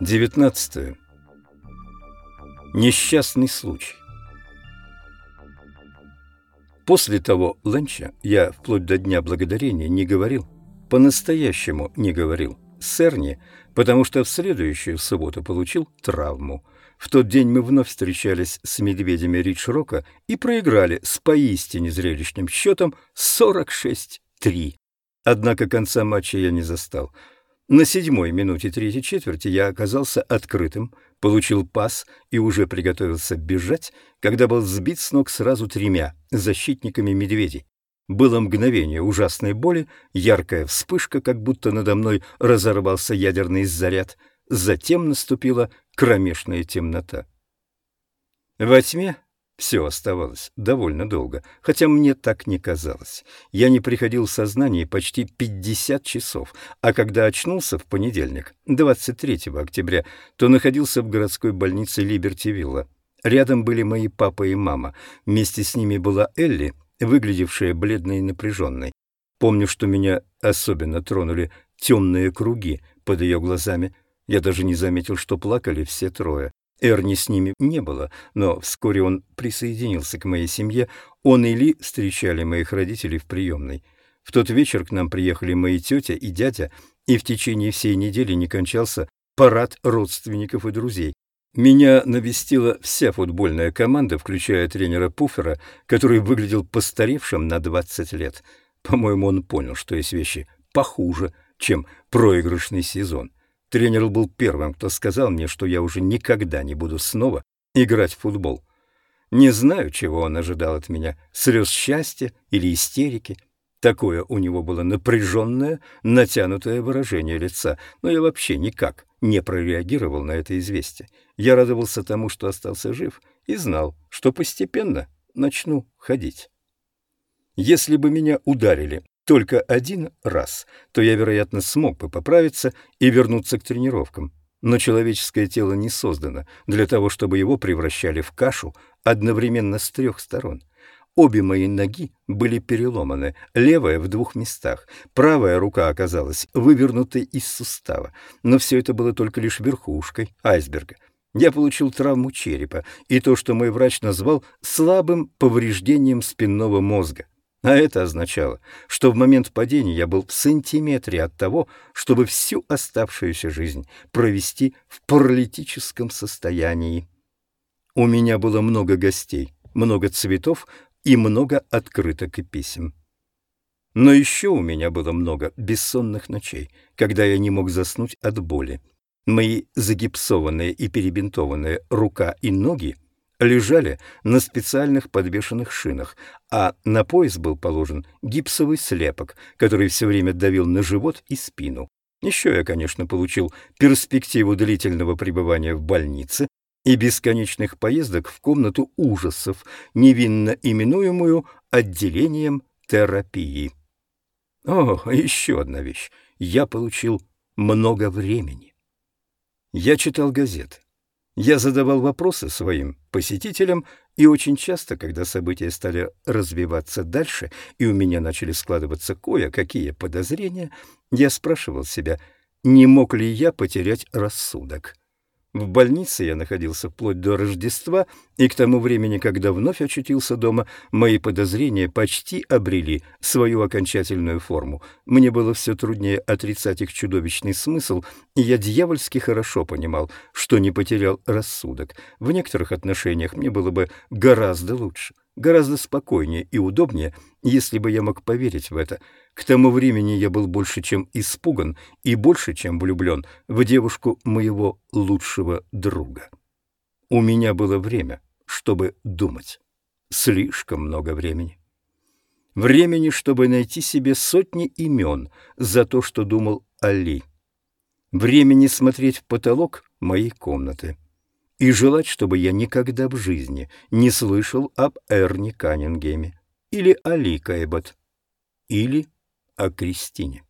Девятнадцатое. Несчастный случай. После того ленча я вплоть до Дня Благодарения не говорил, по-настоящему не говорил, с Эрни, потому что в следующую субботу получил травму. В тот день мы вновь встречались с медведями Ридж-Рока и проиграли с поистине зрелищным счетом 46-3. Однако конца матча я не застал. На седьмой минуте третьей четверти я оказался открытым, получил пас и уже приготовился бежать, когда был сбит с ног сразу тремя защитниками медведей. Было мгновение ужасной боли, яркая вспышка, как будто надо мной разорвался ядерный заряд. Затем наступила кромешная темнота. Во тьме все оставалось довольно долго, хотя мне так не казалось. Я не приходил в сознание почти 50 часов, а когда очнулся в понедельник, 23 октября, то находился в городской больнице Либертивилла. Рядом были мои папа и мама. Вместе с ними была Элли, выглядевшая бледной и напряженной. Помню, что меня особенно тронули темные круги под ее глазами. Я даже не заметил, что плакали все трое. Эрни с ними не было, но вскоре он присоединился к моей семье. Он и Ли встречали моих родителей в приемной. В тот вечер к нам приехали мои тетя и дядя, и в течение всей недели не кончался парад родственников и друзей. Меня навестила вся футбольная команда, включая тренера Пуфера, который выглядел постаревшим на 20 лет. По-моему, он понял, что есть вещи похуже, чем проигрышный сезон. Тренер был первым, кто сказал мне, что я уже никогда не буду снова играть в футбол. Не знаю, чего он ожидал от меня, слез счастья или истерики. Такое у него было напряженное, натянутое выражение лица, но я вообще никак не прореагировал на это известие. Я радовался тому, что остался жив, и знал, что постепенно начну ходить. Если бы меня ударили только один раз, то я, вероятно, смог бы поправиться и вернуться к тренировкам. Но человеческое тело не создано для того, чтобы его превращали в кашу одновременно с трех сторон. Обе мои ноги были переломаны, левая в двух местах, правая рука оказалась вывернутой из сустава, но все это было только лишь верхушкой айсберга. Я получил травму черепа и то, что мой врач назвал слабым повреждением спинного мозга. А это означало, что в момент падения я был в сантиметре от того, чтобы всю оставшуюся жизнь провести в паралитическом состоянии. У меня было много гостей, много цветов и много открыток и писем. Но еще у меня было много бессонных ночей, когда я не мог заснуть от боли. Мои загипсованные и перебинтованные рука и ноги лежали на специальных подвешенных шинах, а на пояс был положен гипсовый слепок, который все время давил на живот и спину. Еще я, конечно, получил перспективу длительного пребывания в больнице и бесконечных поездок в комнату ужасов, невинно именуемую отделением терапии. О, еще одна вещь. Я получил много времени. Я читал газеты. Я задавал вопросы своим посетителям, и очень часто, когда события стали развиваться дальше, и у меня начали складываться кое-какие подозрения, я спрашивал себя, не мог ли я потерять рассудок. В больнице я находился вплоть до Рождества, и к тому времени, когда вновь очутился дома, мои подозрения почти обрели свою окончательную форму. Мне было все труднее отрицать их чудовищный смысл, и я дьявольски хорошо понимал, что не потерял рассудок. В некоторых отношениях мне было бы гораздо лучше гораздо спокойнее и удобнее, если бы я мог поверить в это. К тому времени я был больше, чем испуган и больше, чем влюблен в девушку моего лучшего друга. У меня было время, чтобы думать. Слишком много времени. Времени, чтобы найти себе сотни имен за то, что думал Али. Времени смотреть в потолок моей комнаты и желать, чтобы я никогда в жизни не слышал об Эрни Каннингеме или о Ли Кэббот или о Кристине.